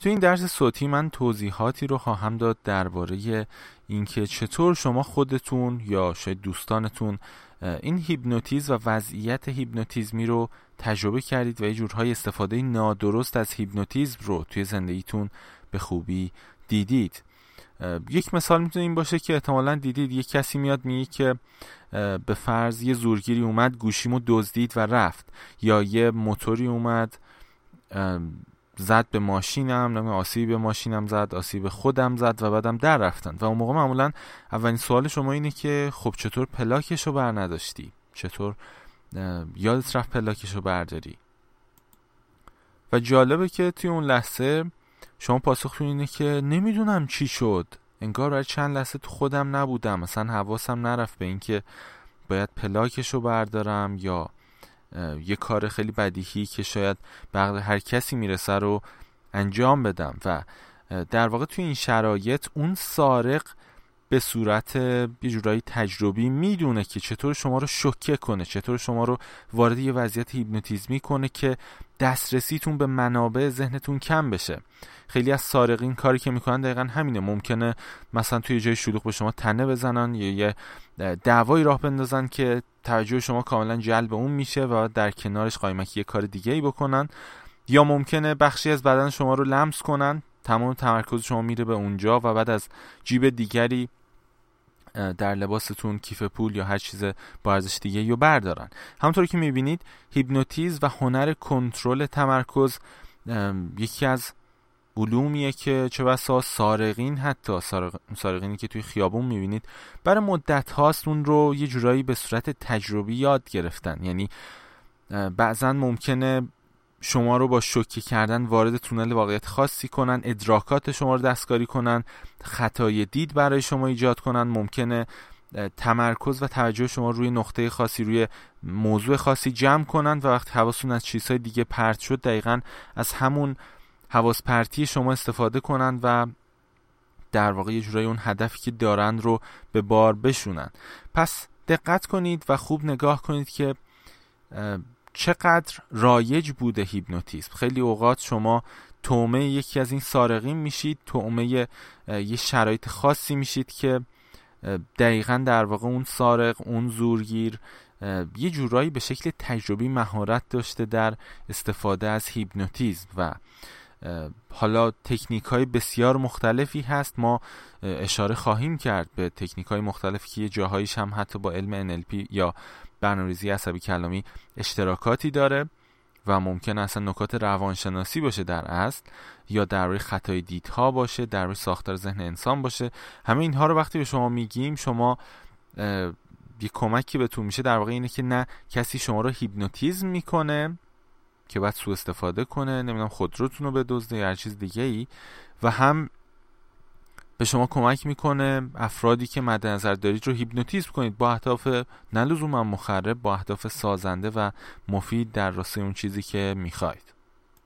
تو این درس صوتی من توضیحاتی رو خواهم داد درباره اینکه چطور شما خودتون یا شاید دوستانتون این هیپنوتیزم و وضعیت هیپنوتیزمی رو تجربه کردید و یه جورهای استفاده نادرست از هیپنوتیزم رو توی زندگیتون به خوبی دیدید. یک مثال می‌تونه این باشه که احتمالا دیدید. یک کسی میاد میگه که به فرض یه زورگیری اومد گوشیمو دزدید و رفت یا یه موتوری اومد زد به ماشینم نمی آسیب به ماشینم زد آسیب خودم زد و بعدم در رفتن. و اون موقع معمولا اولین سوال شما اینه که خب چطور پلاکش رو بر نداشتی؟ چطور یادت رفت پلاکش رو برداری؟ و جالبه که توی اون لحظه شما پاسختون اینه که نمی‌دونم چی شد. انگار برای چند لحظه تو خودم نبودم. مثلا حواسم نرفت به اینکه باید پلاکش رو بردارم یا یه کار خیلی بدیهی که شاید به هر کسی می‌رسه رو انجام بدم. و در واقع توی این شرایط اون سارق به صورت یه جورایی تجربی می‌دونه که چطور شما رو شوکه کنه چطور شما رو وارد یه وضعیت هیپنوتیزمی کنه که دسترسیتون به منابع ذهنتون کم بشه. خیلی از سارقین کاری که می‌کنن دقیقا همینه. ممکنه مثلا توی جای شلوغ به شما تنه بزنن یا یه دعوایی راه بندازن که توجه شما کاملا جلب اون میشه و در کنارش قایمکی یه کار دیگه ای بکنن. یا ممکنه بخشی از بدن شما رو لمس کنن. تمام تمرکز شما میره به اونجا و بعد از جیب دیگری در لباستون کیف پول یا هر چیز با ارزش دیگه رو بردارن. همونطور که می‌بینید هیپنوتیزم و هنر کنترل تمرکز یکی از علومیه که چه بسا سارقین حتی سارقینی که توی خیابون می‌بینید برای مدت هاست اون رو یه جورایی به صورت تجربی یاد گرفتن. یعنی بعضا ممکنه شما رو با شوکه کردن وارد تونل واقعیت خاصی کنن ادراکات شما رو دستکاری کنن خطای دید برای شما ایجاد کنن ممکنه تمرکز و توجه شما روی نقطه خاصی روی موضوع خاصی جمع کنن و وقتی حواستون از چیزهای دیگه پرت شد دقیقا از همون حواس پرتی شما استفاده کنن و در واقع یه جورایی اون هدفی که دارن رو به بار بشونن پس دقت کنید و خوب نگاه کنید که چقدر رایج بوده هیپنوتیزم. خیلی اوقات شما تومه یکی از این سارقین میشید تومه یه شرایط خاصی میشید که دقیقا در واقع اون سارق اون زورگیر یه جورایی به شکل تجربی مهارت داشته در استفاده از هیپنوتیزم و حالا تکنیک های بسیار مختلفی هست. ما اشاره خواهیم کرد به تکنیک های مختلفی که یه جاهایش هم حتی با علم NLP یا برنامه‌ریزی عصبی کلامی اشتراکاتی داره و ممکن اصلا نکات روانشناسی باشه در اصل یا در روی خطای دیدها باشه در روی ساختار ذهن انسان باشه. همه اینها رو وقتی به شما میگیم شما یه کمکی بهتون میشه در واقع اینه که نه کسی شما رو هیپنوتیزم می‌کنه که باید سوء استفاده کنه نمی‌دونم خودروتون رو بدزده یا هر چیز دیگه ای و هم به شما کمک می‌کنه افرادی که مد نظر دارید رو هیپنوتیزم کنید. با اهداف نه لزوما مخرب با اهداف سازنده و مفید در راستای اون چیزی که می‌خواید.